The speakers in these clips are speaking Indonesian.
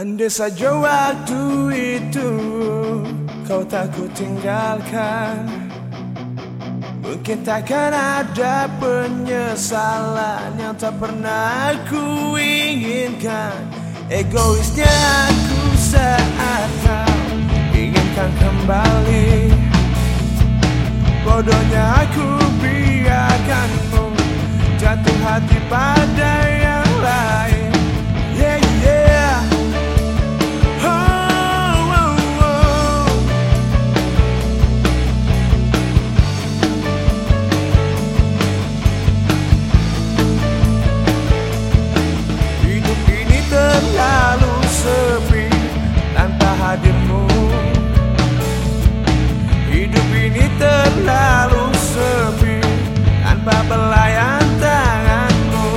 Andai saja waktu itu kau tak ku tinggalkan Mungkin takkan ada penyesalan yang tak pernah ku inginkan. Egoisnya aku saat kau inginkan kembali. Bodohnya aku biarkanmu. Jatuh hati pada yang lain terlalu sepi tanpa belayan tanganmu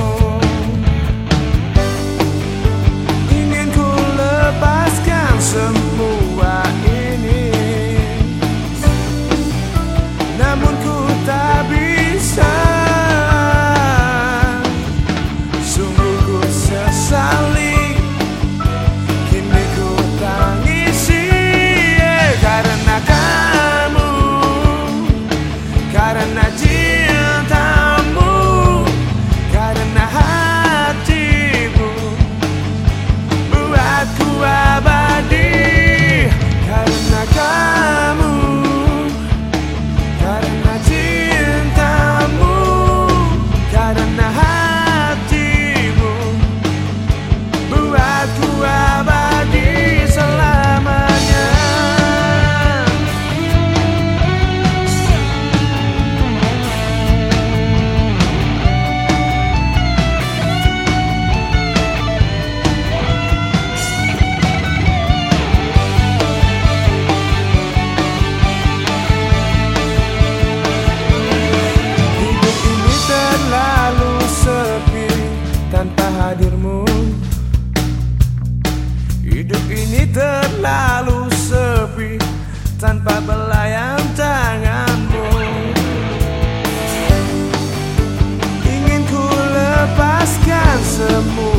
Ingin ku lepaskan semua ini. Namun ku hadirmu. Hidup ini terlalu sepi tanpa belayan tanganmu. Ingin ku lepaskan semua